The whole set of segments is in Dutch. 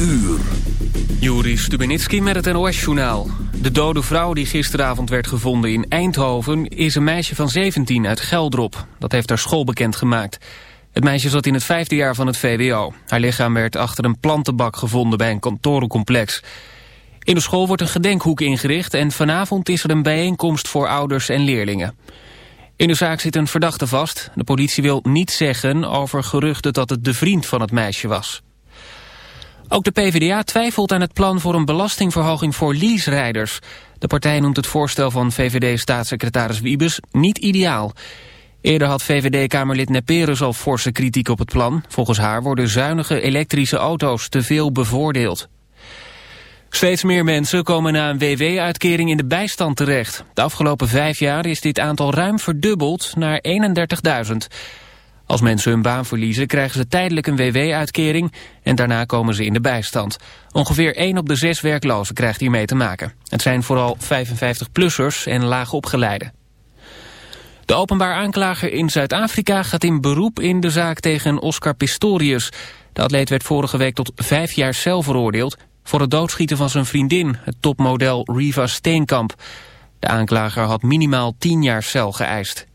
uur. Juri Stubenitski met het NOS-journaal. De dode vrouw die gisteravond werd gevonden in Eindhoven... is een meisje van 17 uit Geldrop. Dat heeft haar school bekendgemaakt. Het meisje zat in het vijfde jaar van het VWO. Haar lichaam werd achter een plantenbak gevonden bij een kantorencomplex. In de school wordt een gedenkhoek ingericht... en vanavond is er een bijeenkomst voor ouders en leerlingen. In de zaak zit een verdachte vast. De politie wil niet zeggen over geruchten dat het de vriend van het meisje was. Ook de PvdA twijfelt aan het plan voor een belastingverhoging voor leaserijders. De partij noemt het voorstel van VVD-staatssecretaris Wiebes niet ideaal. Eerder had VVD-kamerlid Neperus al forse kritiek op het plan. Volgens haar worden zuinige elektrische auto's te veel bevoordeeld. Steeds meer mensen komen na een WW-uitkering in de bijstand terecht. De afgelopen vijf jaar is dit aantal ruim verdubbeld naar 31.000. Als mensen hun baan verliezen krijgen ze tijdelijk een WW-uitkering en daarna komen ze in de bijstand. Ongeveer 1 op de 6 werklozen krijgt hiermee te maken. Het zijn vooral 55-plussers en laagopgeleiden. De openbaar aanklager in Zuid-Afrika gaat in beroep in de zaak tegen Oscar Pistorius. De atleet werd vorige week tot vijf jaar cel veroordeeld... voor het doodschieten van zijn vriendin, het topmodel Riva Steenkamp. De aanklager had minimaal tien jaar cel geëist.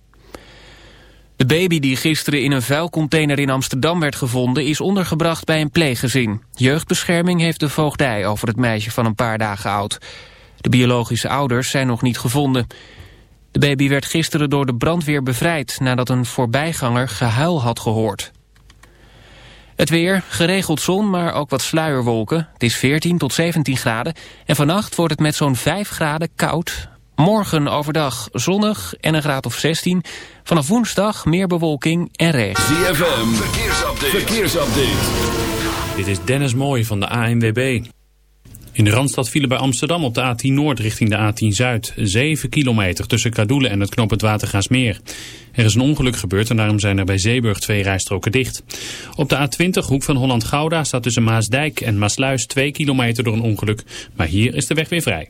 De baby die gisteren in een vuilcontainer in Amsterdam werd gevonden... is ondergebracht bij een pleeggezin. Jeugdbescherming heeft de voogdij over het meisje van een paar dagen oud. De biologische ouders zijn nog niet gevonden. De baby werd gisteren door de brandweer bevrijd... nadat een voorbijganger gehuil had gehoord. Het weer, geregeld zon, maar ook wat sluierwolken. Het is 14 tot 17 graden. En vannacht wordt het met zo'n 5 graden koud. Morgen overdag zonnig en een graad of 16. Vanaf woensdag meer bewolking en regen. ZFM, verkeersupdate. verkeersupdate. Dit is Dennis Mooij van de ANWB. In de Randstad vielen bij Amsterdam op de A10 Noord richting de A10 Zuid. 7 kilometer tussen Kadoelen en het knooppunt Watergaasmeer. Er is een ongeluk gebeurd en daarom zijn er bij Zeeburg twee rijstroken dicht. Op de A20 hoek van Holland-Gouda staat tussen Maasdijk en Maasluis 2 kilometer door een ongeluk. Maar hier is de weg weer vrij.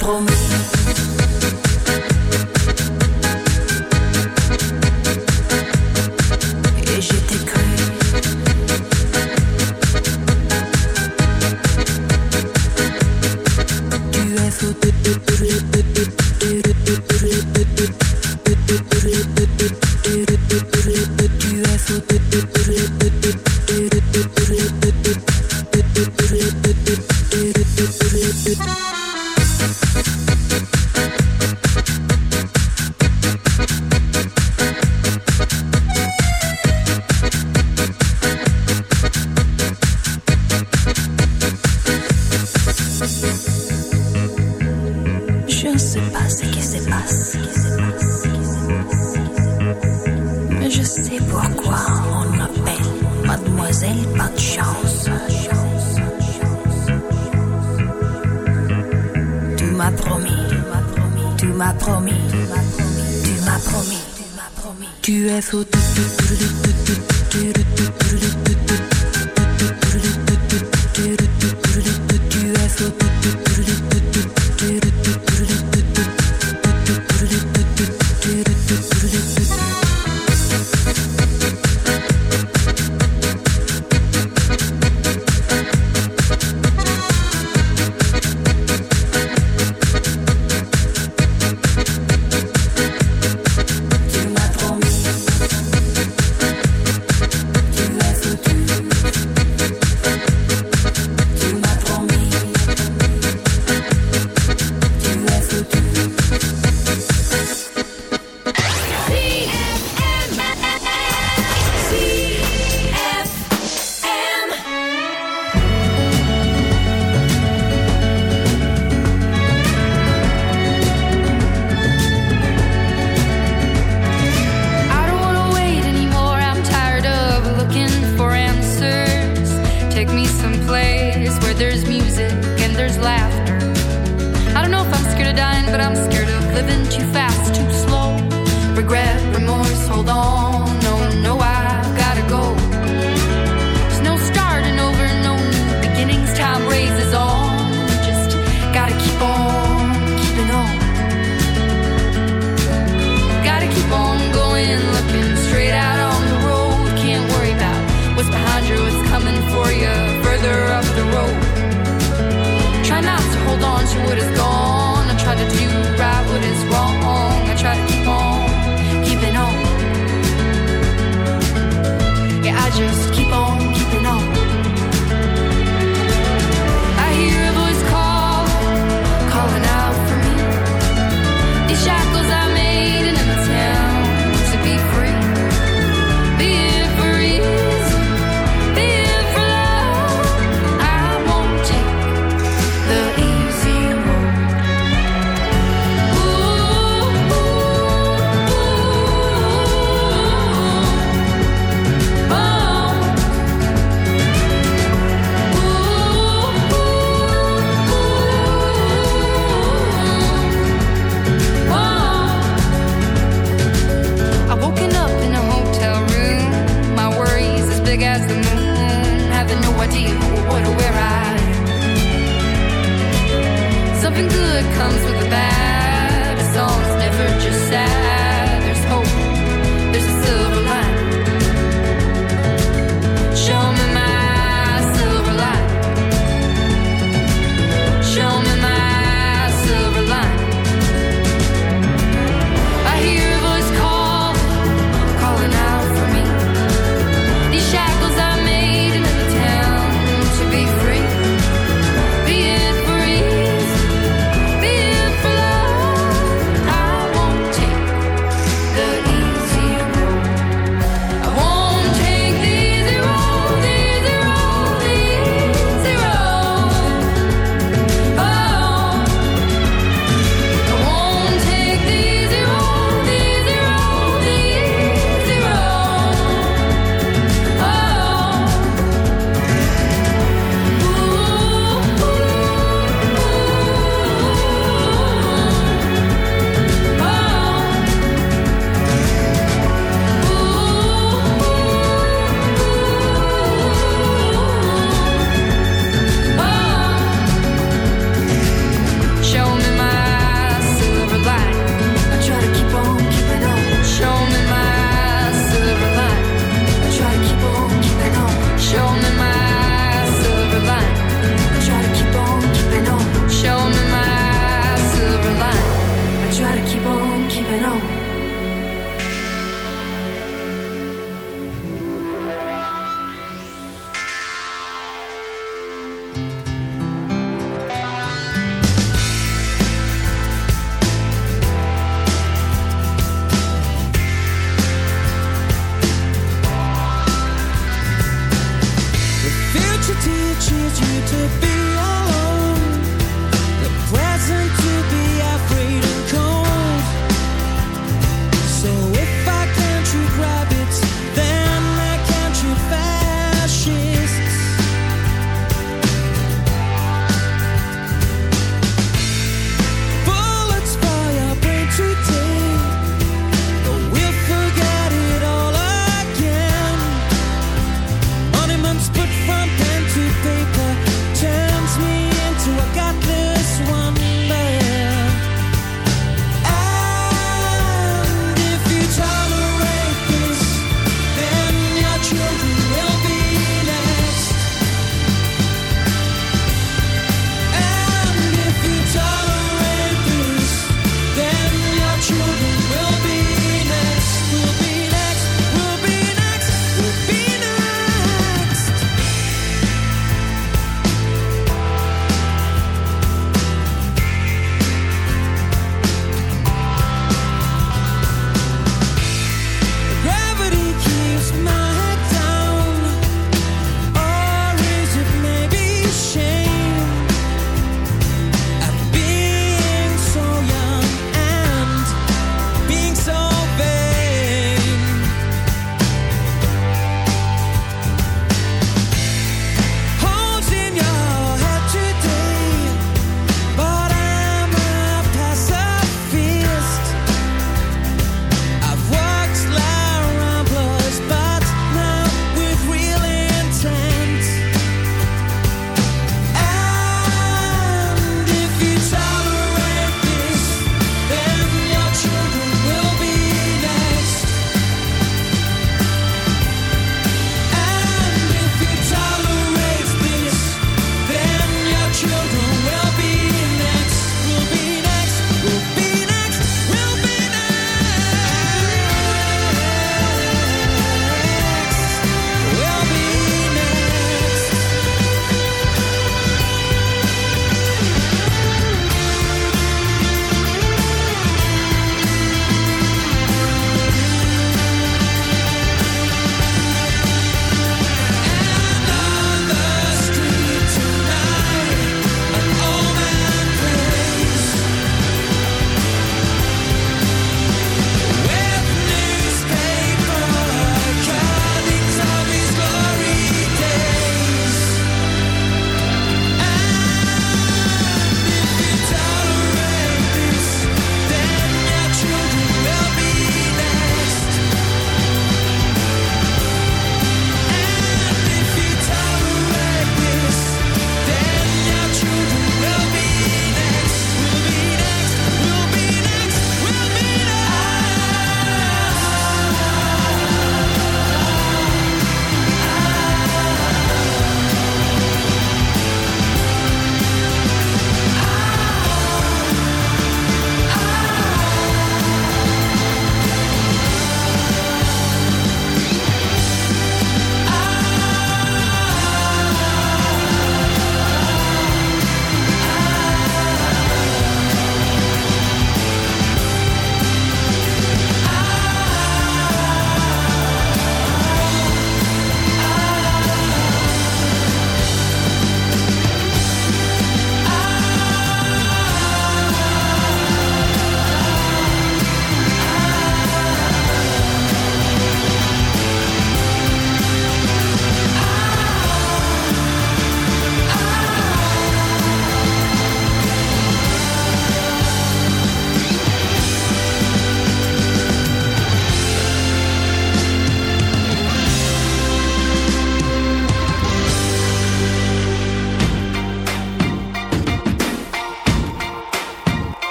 promesse.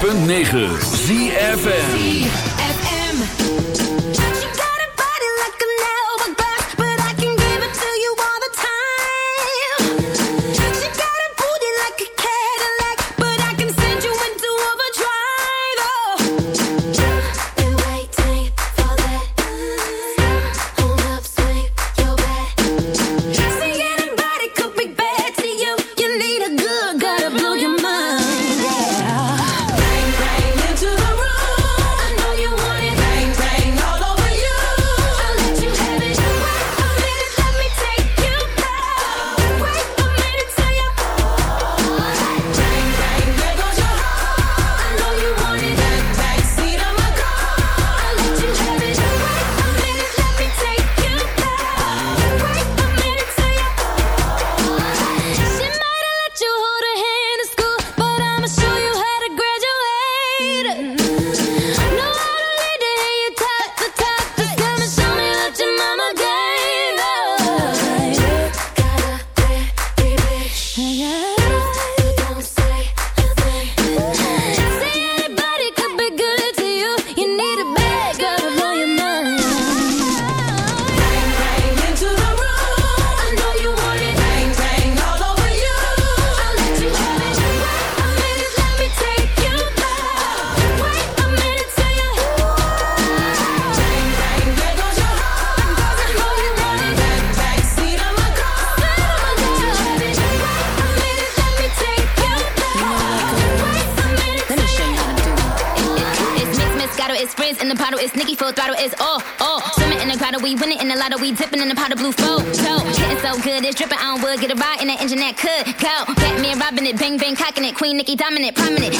106.9 ZFN dominant, prominent.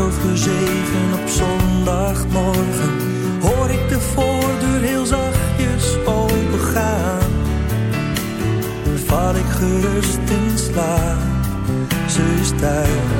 over zeven op zondagmorgen hoor ik de voordeur heel zachtjes opengaan. Val ik gerust in slaap, ze is thuis.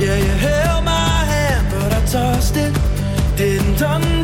Yeah, you held my hand, but I tossed it. Didn't understand.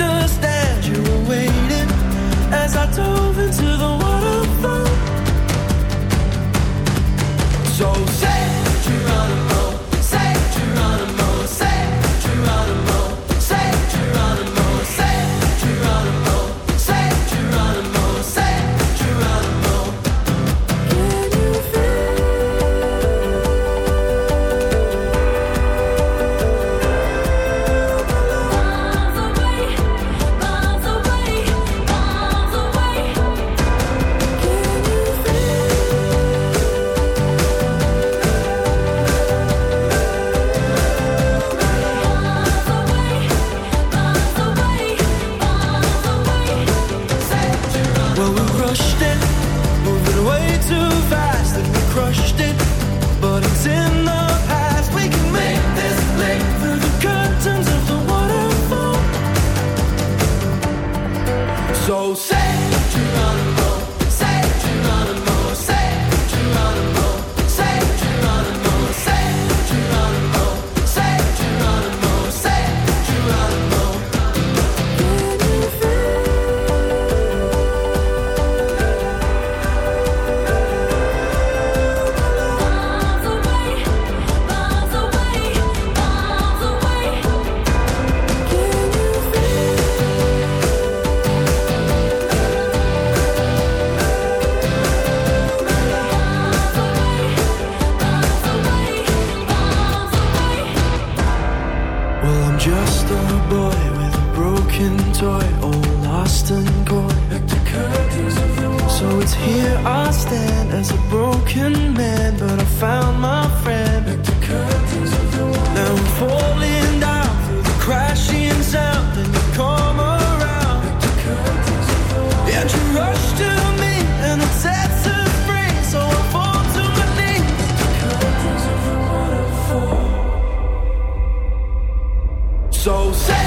Boston court. So it's here I stand as a broken man, but I found my friend. Now I'm falling down through the crashing sound, and you come around. And you rush to me, and it sets us free. So I fall to my knees. So say.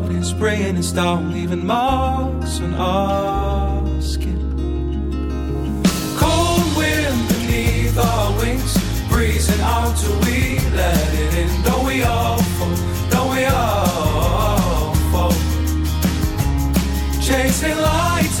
World is bringing us down, leaving marks on our skin. Cold wind beneath our wings, breezing out till we let it in. Don't we all fall? Don't we all fall? Chasing lights